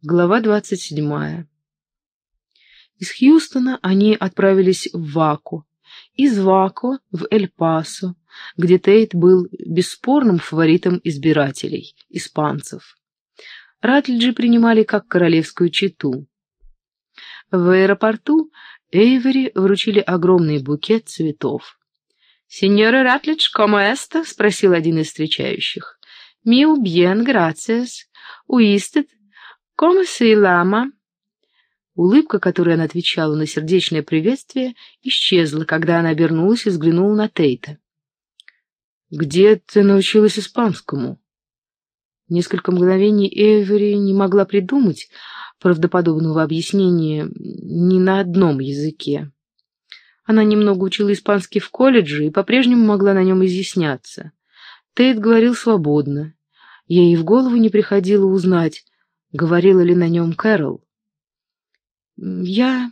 Глава 27. Из Хьюстона они отправились в Ваку, из Вако в Эль-Пасо, где Тейт был бесспорным фаворитом избирателей, испанцев. Ратлиджи принимали как королевскую чету. В аэропорту Эйвери вручили огромный букет цветов. «Сеньора Ратлидж, комо эсто?» — спросил один из встречающих. «Миу бьен, грациас. Уистед «Комо си лама?» Улыбка, которой она отвечала на сердечное приветствие, исчезла, когда она обернулась и взглянула на Тейта. «Где ты научилась испанскому?» Несколько мгновений Эвери не могла придумать правдоподобного объяснения ни на одном языке. Она немного учила испанский в колледже и по-прежнему могла на нем изъясняться. Тейт говорил свободно. Ей в голову не приходило узнать, Говорила ли на нем Кэрол? «Я...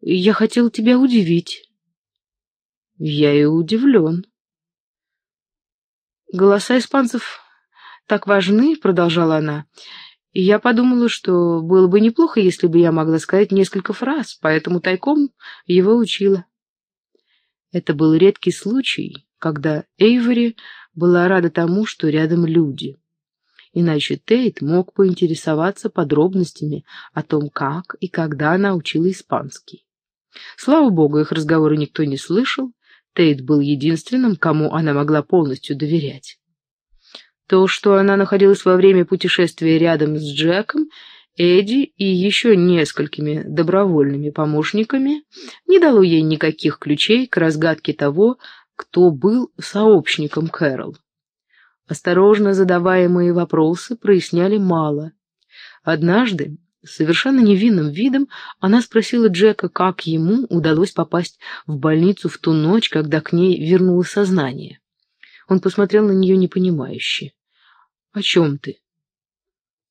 я хотел тебя удивить». «Я и удивлен». «Голоса испанцев так важны», — продолжала она, и я подумала, что было бы неплохо, если бы я могла сказать несколько фраз, поэтому тайком его учила. Это был редкий случай, когда Эйвори была рада тому, что рядом люди иначе Тейт мог поинтересоваться подробностями о том, как и когда она учила испанский. Слава богу, их разговоры никто не слышал, Тейт был единственным, кому она могла полностью доверять. То, что она находилась во время путешествия рядом с Джеком, Эдди и еще несколькими добровольными помощниками, не дало ей никаких ключей к разгадке того, кто был сообщником Кэрол. Осторожно задаваемые вопросы проясняли мало. Однажды, совершенно невинным видом, она спросила Джека, как ему удалось попасть в больницу в ту ночь, когда к ней вернулось сознание. Он посмотрел на нее непонимающе. «О чем ты?»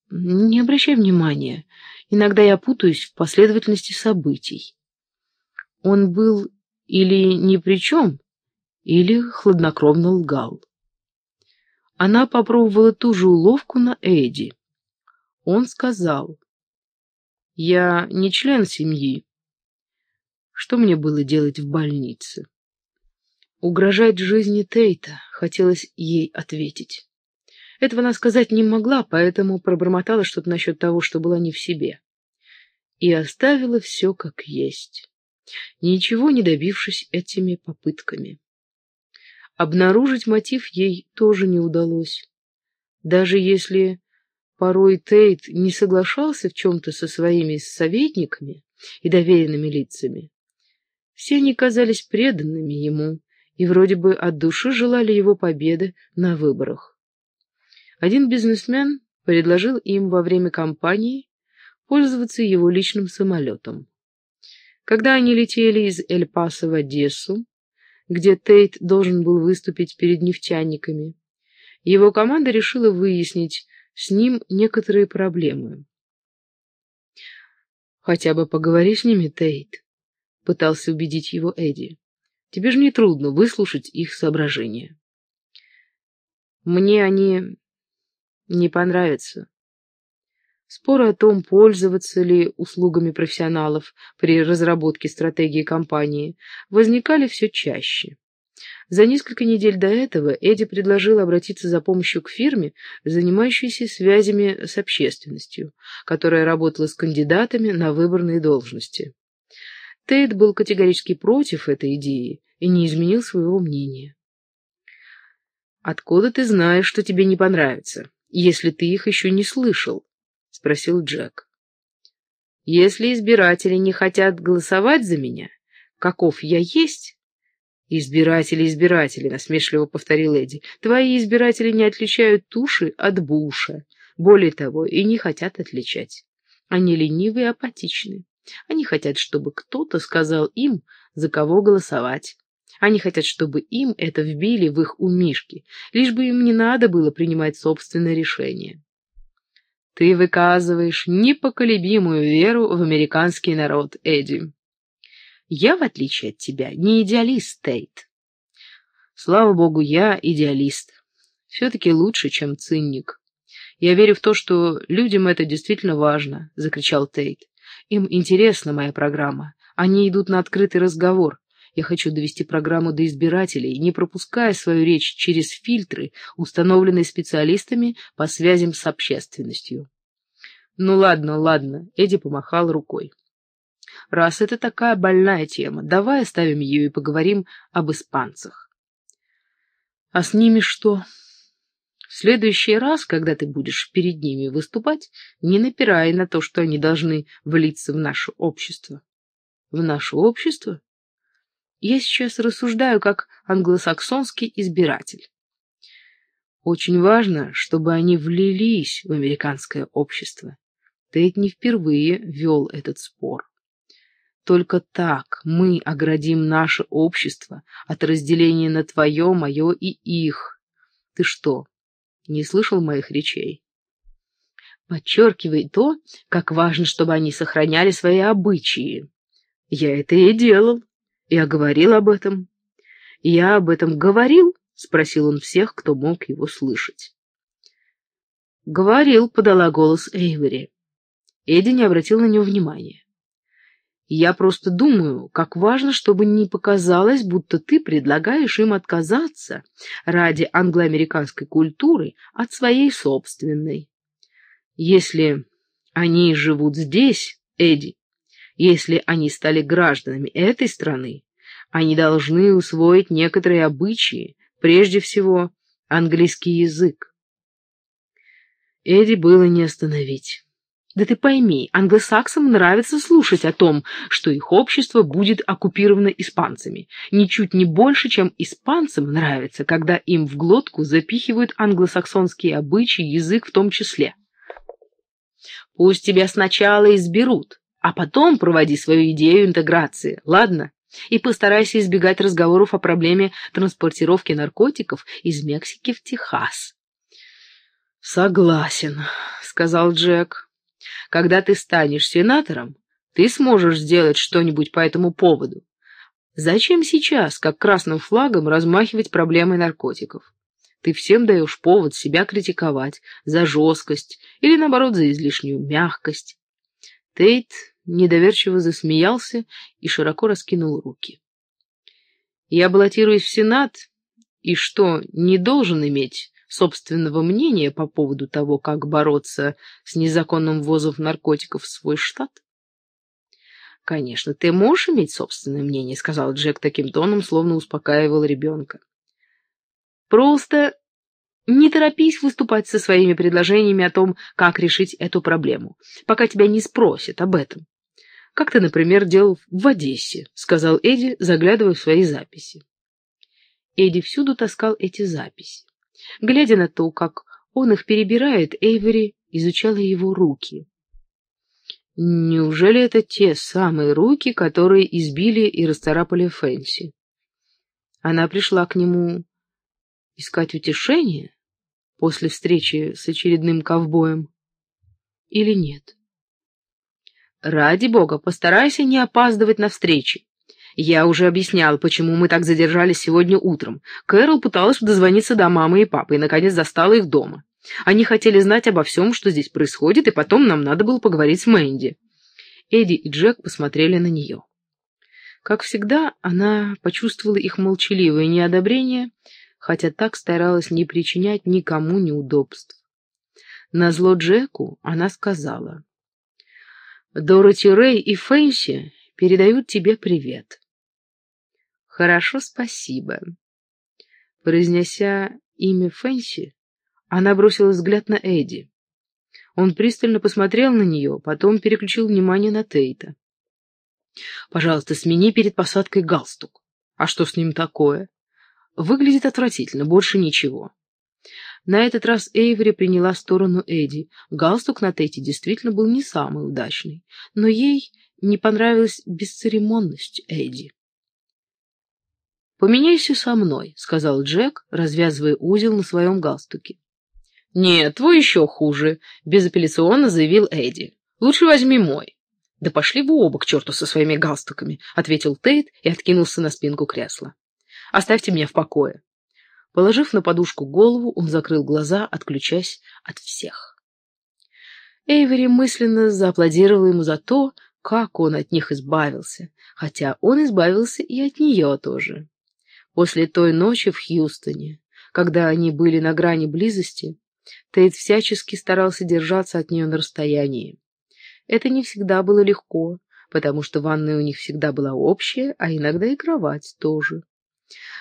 «Не обращай внимания. Иногда я путаюсь в последовательности событий. Он был или ни при чем, или хладнокровно лгал. Она попробовала ту же уловку на Эдди. Он сказал, «Я не член семьи. Что мне было делать в больнице?» Угрожать жизни Тейта, хотелось ей ответить. Этого она сказать не могла, поэтому пробормотала что-то насчет того, что была не в себе. И оставила все как есть, ничего не добившись этими попытками. Обнаружить мотив ей тоже не удалось. Даже если порой Тейт не соглашался в чем-то со своими советниками и доверенными лицами, все они казались преданными ему и вроде бы от души желали его победы на выборах. Один бизнесмен предложил им во время кампании пользоваться его личным самолетом. Когда они летели из Эль-Паса в Одессу, где Тейт должен был выступить перед нефтяниками. Его команда решила выяснить с ним некоторые проблемы. «Хотя бы поговори с ними, Тейт», — пытался убедить его Эдди. «Тебе же трудно выслушать их соображения». «Мне они не понравятся», Споры о том, пользоваться ли услугами профессионалов при разработке стратегии компании, возникали все чаще. За несколько недель до этого Эдди предложил обратиться за помощью к фирме, занимающейся связями с общественностью, которая работала с кандидатами на выборные должности. Тейт был категорически против этой идеи и не изменил своего мнения. «Откуда ты знаешь, что тебе не понравится, если ты их еще не слышал?» — спросил Джек. «Если избиратели не хотят голосовать за меня, каков я есть?» «Избиратели, избиратели», — насмешливо повторил Эдди. «Твои избиратели не отличают туши от буша. Более того, и не хотят отличать. Они ленивы и апатичны. Они хотят, чтобы кто-то сказал им, за кого голосовать. Они хотят, чтобы им это вбили в их умишки, лишь бы им не надо было принимать собственное решение. Ты выказываешь непоколебимую веру в американский народ, Эдди. Я, в отличие от тебя, не идеалист, Тейт. Слава богу, я идеалист. Все-таки лучше, чем циник. «Я верю в то, что людям это действительно важно», — закричал Тейт. «Им интересна моя программа. Они идут на открытый разговор. Я хочу довести программу до избирателей, не пропуская свою речь через фильтры, установленные специалистами по связям с общественностью». «Ну ладно, ладно», — Эдди помахал рукой. «Раз это такая больная тема, давай оставим ее и поговорим об испанцах». «А с ними что?» В следующий раз, когда ты будешь перед ними выступать, не напирай на то, что они должны влиться в наше общество. В наше общество? Я сейчас рассуждаю как англосаксонский избиратель. Очень важно, чтобы они влились в американское общество. Тейт не впервые вел этот спор. Только так мы оградим наше общество от разделения на твое, мое и их. Ты что, не слышал моих речей. Подчеркивай то, как важно, чтобы они сохраняли свои обычаи. Я это и делал. Я говорил об этом. Я об этом говорил? Спросил он всех, кто мог его слышать. Говорил, подала голос Эйвери. Эдди не обратил на него внимания. Я просто думаю, как важно, чтобы не показалось, будто ты предлагаешь им отказаться ради англоамериканской культуры от своей собственной. Если они живут здесь, Эдди, если они стали гражданами этой страны, они должны усвоить некоторые обычаи, прежде всего английский язык. Эдди было не остановить. Да ты пойми, англосаксам нравится слушать о том, что их общество будет оккупировано испанцами. Ничуть не больше, чем испанцам нравится, когда им в глотку запихивают англосаксонские обычаи, язык в том числе. Пусть тебя сначала изберут, а потом проводи свою идею интеграции, ладно? И постарайся избегать разговоров о проблеме транспортировки наркотиков из Мексики в Техас. «Согласен», — сказал Джек. Когда ты станешь сенатором, ты сможешь сделать что-нибудь по этому поводу. Зачем сейчас, как красным флагом, размахивать проблемой наркотиков? Ты всем даешь повод себя критиковать за жесткость или, наоборот, за излишнюю мягкость. Тейт недоверчиво засмеялся и широко раскинул руки. Я баллотируюсь в Сенат, и что, не должен иметь собственного мнения по поводу того, как бороться с незаконным ввозом наркотиков в свой штат? «Конечно, ты можешь иметь собственное мнение», — сказал Джек таким тоном, словно успокаивал ребенка. «Просто не торопись выступать со своими предложениями о том, как решить эту проблему, пока тебя не спросят об этом. Как ты, например, делал в Одессе», — сказал Эдди, заглядывая в свои записи. Эдди всюду таскал эти записи. Глядя на то, как он их перебирает, Эйвери изучала его руки. Неужели это те самые руки, которые избили и расцарапали Фэнси? Она пришла к нему искать утешения после встречи с очередным ковбоем или нет? Ради бога, постарайся не опаздывать на встречи. Я уже объяснял, почему мы так задержались сегодня утром. Кэрол пыталась дозвониться до мамы и папы и, наконец, застала их дома. Они хотели знать обо всем, что здесь происходит, и потом нам надо было поговорить с Мэнди. Эдди и Джек посмотрели на нее. Как всегда, она почувствовала их молчаливое неодобрение, хотя так старалась не причинять никому неудобств. Назло Джеку она сказала, «Дороти Рэй и Фэнси передают тебе привет. «Хорошо, спасибо». Произнеся имя Фэнси, она бросила взгляд на Эдди. Он пристально посмотрел на нее, потом переключил внимание на Тейта. «Пожалуйста, смени перед посадкой галстук. А что с ним такое? Выглядит отвратительно, больше ничего». На этот раз Эйвери приняла сторону Эдди. Галстук на Тейте действительно был не самый удачный, но ей не понравилась бесцеремонность Эдди. «Поменяйся со мной», — сказал Джек, развязывая узел на своем галстуке. «Нет, твой еще хуже», — безапелляционно заявил Эдди. «Лучше возьми мой». «Да пошли вы оба к черту со своими галстуками», — ответил Тейт и откинулся на спинку кресла. «Оставьте меня в покое». Положив на подушку голову, он закрыл глаза, отключаясь от всех. Эйвери мысленно зааплодировал ему за то, как он от них избавился, хотя он избавился и от нее тоже. После той ночи в Хьюстоне, когда они были на грани близости, Тейт всячески старался держаться от нее на расстоянии. Это не всегда было легко, потому что ванная у них всегда была общая, а иногда и кровать тоже.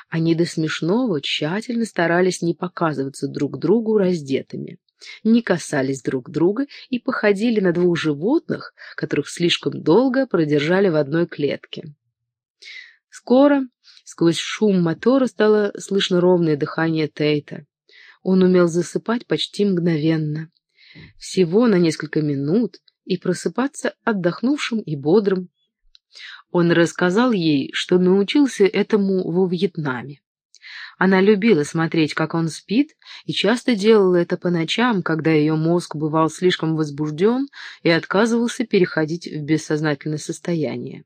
Они до смешного тщательно старались не показываться друг другу раздетыми не касались друг друга и походили на двух животных, которых слишком долго продержали в одной клетке. Скоро сквозь шум мотора стало слышно ровное дыхание Тейта. Он умел засыпать почти мгновенно, всего на несколько минут, и просыпаться отдохнувшим и бодрым. Он рассказал ей, что научился этому во Вьетнаме. Она любила смотреть, как он спит, и часто делала это по ночам, когда ее мозг бывал слишком возбужден и отказывался переходить в бессознательное состояние.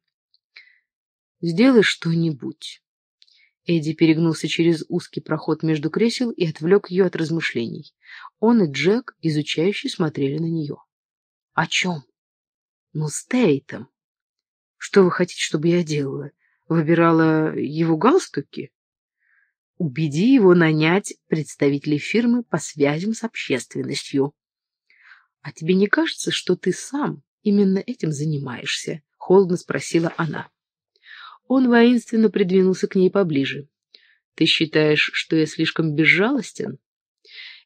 «Сделай что-нибудь». Эдди перегнулся через узкий проход между кресел и отвлек ее от размышлений. Он и Джек, изучающие, смотрели на нее. «О чем?» «Ну, с Тейтом». «Что вы хотите, чтобы я делала? Выбирала его галстуки?» Убеди его нанять представителей фирмы по связям с общественностью. А тебе не кажется, что ты сам именно этим занимаешься? Холодно спросила она. Он воинственно придвинулся к ней поближе. Ты считаешь, что я слишком безжалостен?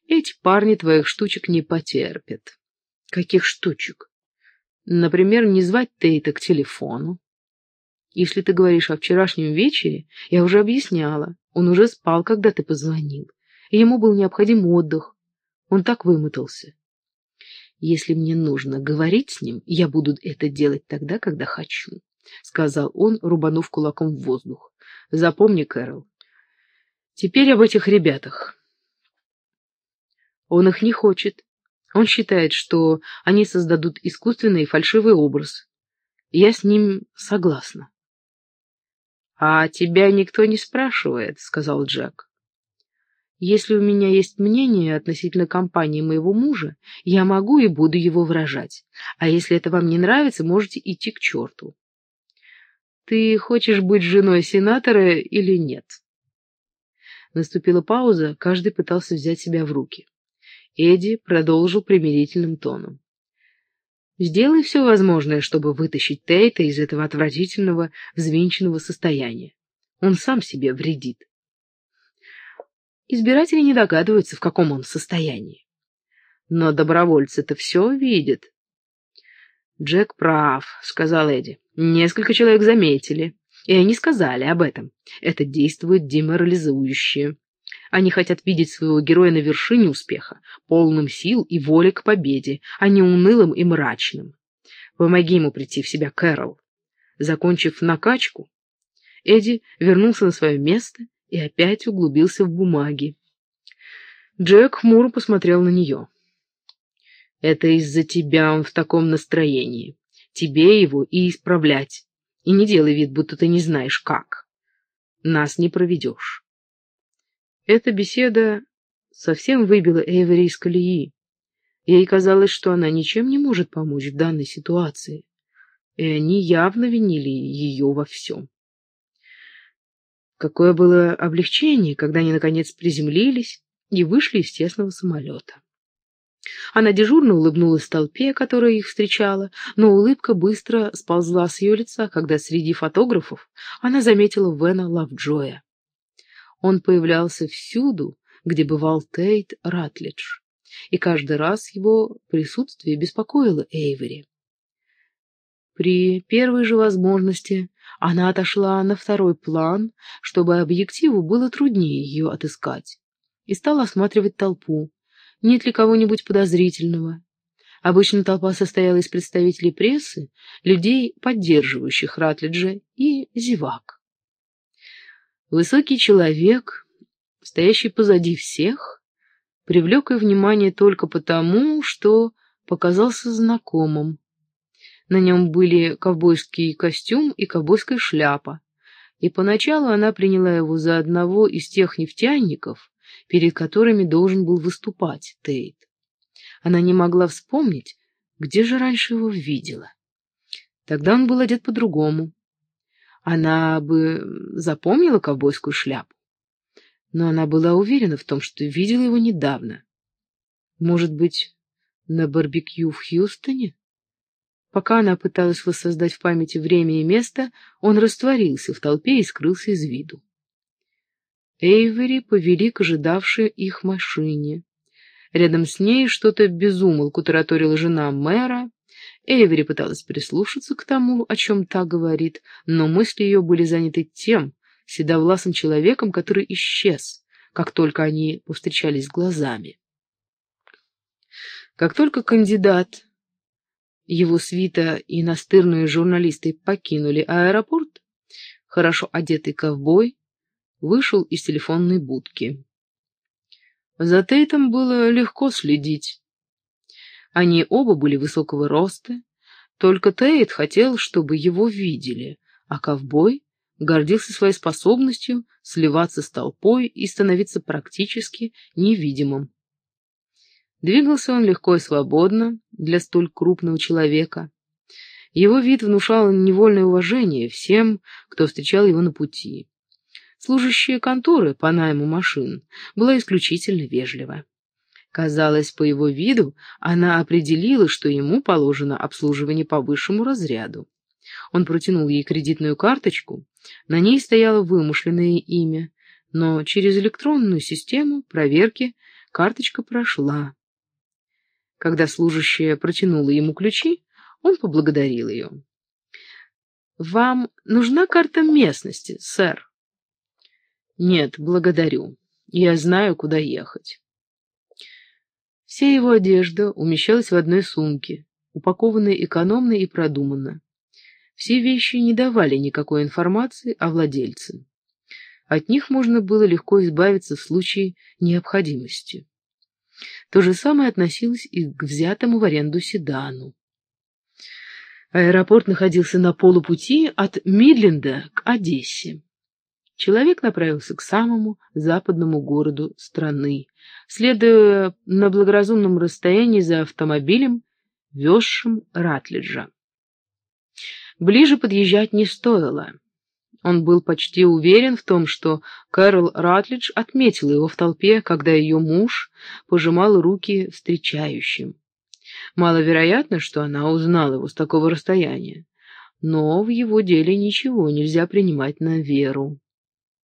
Эти парни твоих штучек не потерпят. Каких штучек? Например, не звать Тейта к телефону. Если ты говоришь о вчерашнем вечере, я уже объясняла. Он уже спал, когда ты позвонил. И ему был необходим отдых. Он так вымотался. Если мне нужно говорить с ним, я буду это делать тогда, когда хочу, — сказал он, рубанув кулаком в воздух. Запомни, Кэрол. Теперь об этих ребятах. Он их не хочет. Он считает, что они создадут искусственный и фальшивый образ. Я с ним согласна. «А тебя никто не спрашивает», — сказал Джек. «Если у меня есть мнение относительно компании моего мужа, я могу и буду его выражать. А если это вам не нравится, можете идти к черту». «Ты хочешь быть женой сенатора или нет?» Наступила пауза, каждый пытался взять себя в руки. Эдди продолжил примирительным тоном. Сделай все возможное, чтобы вытащить Тейта из этого отвратительного, взвинченного состояния. Он сам себе вредит. Избиратели не догадываются, в каком он состоянии. Но добровольцы-то все видят. «Джек прав», — сказал Эдди. «Несколько человек заметили, и они сказали об этом. Это действует деморализующе. Они хотят видеть своего героя на вершине успеха, полным сил и воли к победе, а не унылым и мрачным. Помоги ему прийти в себя, Кэрол. Закончив накачку, Эдди вернулся на свое место и опять углубился в бумаги. Джек хмуро посмотрел на нее. «Это из-за тебя он в таком настроении. Тебе его и исправлять. И не делай вид, будто ты не знаешь, как. Нас не проведешь». Эта беседа совсем выбила Эйвери из колеи. Ей казалось, что она ничем не может помочь в данной ситуации, и они явно винили ее во всем. Какое было облегчение, когда они, наконец, приземлились и вышли из тесного самолета. Она дежурно улыбнулась толпе, которая их встречала, но улыбка быстро сползла с ее лица, когда среди фотографов она заметила Вена Лавджоя. Он появлялся всюду, где бывал Тейт Ратлидж, и каждый раз его присутствие беспокоило Эйвери. При первой же возможности она отошла на второй план, чтобы объективу было труднее ее отыскать, и стала осматривать толпу, нет ли кого-нибудь подозрительного. Обычно толпа состояла из представителей прессы, людей, поддерживающих Ратлиджа, и зевак. Высокий человек, стоящий позади всех, привлек ее внимание только потому, что показался знакомым. На нем были ковбойский костюм и ковбойская шляпа, и поначалу она приняла его за одного из тех нефтяников, перед которыми должен был выступать Тейт. Она не могла вспомнить, где же раньше его видела. Тогда он был одет по-другому. Она бы запомнила ковбойскую шляпу. Но она была уверена в том, что видела его недавно. Может быть, на барбекю в Хьюстоне? Пока она пыталась воссоздать в памяти время и место, он растворился в толпе и скрылся из виду. Эйвери повели к ожидавшей их машине. Рядом с ней что-то безумолку тараторила жена мэра. Эйвери пыталась прислушаться к тому, о чем та говорит, но мысли ее были заняты тем, седовласым человеком, который исчез, как только они повстречались глазами. Как только кандидат его свита и настырные журналисты покинули аэропорт, хорошо одетый ковбой вышел из телефонной будки. За Тейтом было легко следить. Они оба были высокого роста, только Тейт хотел, чтобы его видели, а ковбой гордился своей способностью сливаться с толпой и становиться практически невидимым. Двигался он легко и свободно для столь крупного человека. Его вид внушал невольное уважение всем, кто встречал его на пути. Служащая конторы по найму машин была исключительно вежлива. Казалось, по его виду она определила, что ему положено обслуживание по высшему разряду. Он протянул ей кредитную карточку, на ней стояло вымышленное имя, но через электронную систему проверки карточка прошла. Когда служащая протянула ему ключи, он поблагодарил ее. «Вам нужна карта местности, сэр?» «Нет, благодарю. Я знаю, куда ехать». Вся его одежда умещалась в одной сумке, упакованной экономно и продуманно. Все вещи не давали никакой информации о владельце. От них можно было легко избавиться в случае необходимости. То же самое относилось и к взятому в аренду седану. Аэропорт находился на полупути от Мидленда к Одессе. Человек направился к самому западному городу страны, следуя на благоразумном расстоянии за автомобилем, везшим Ратлиджа. Ближе подъезжать не стоило. Он был почти уверен в том, что Кэрол Ратлидж отметила его в толпе, когда ее муж пожимал руки встречающим. Маловероятно, что она узнала его с такого расстояния, но в его деле ничего нельзя принимать на веру.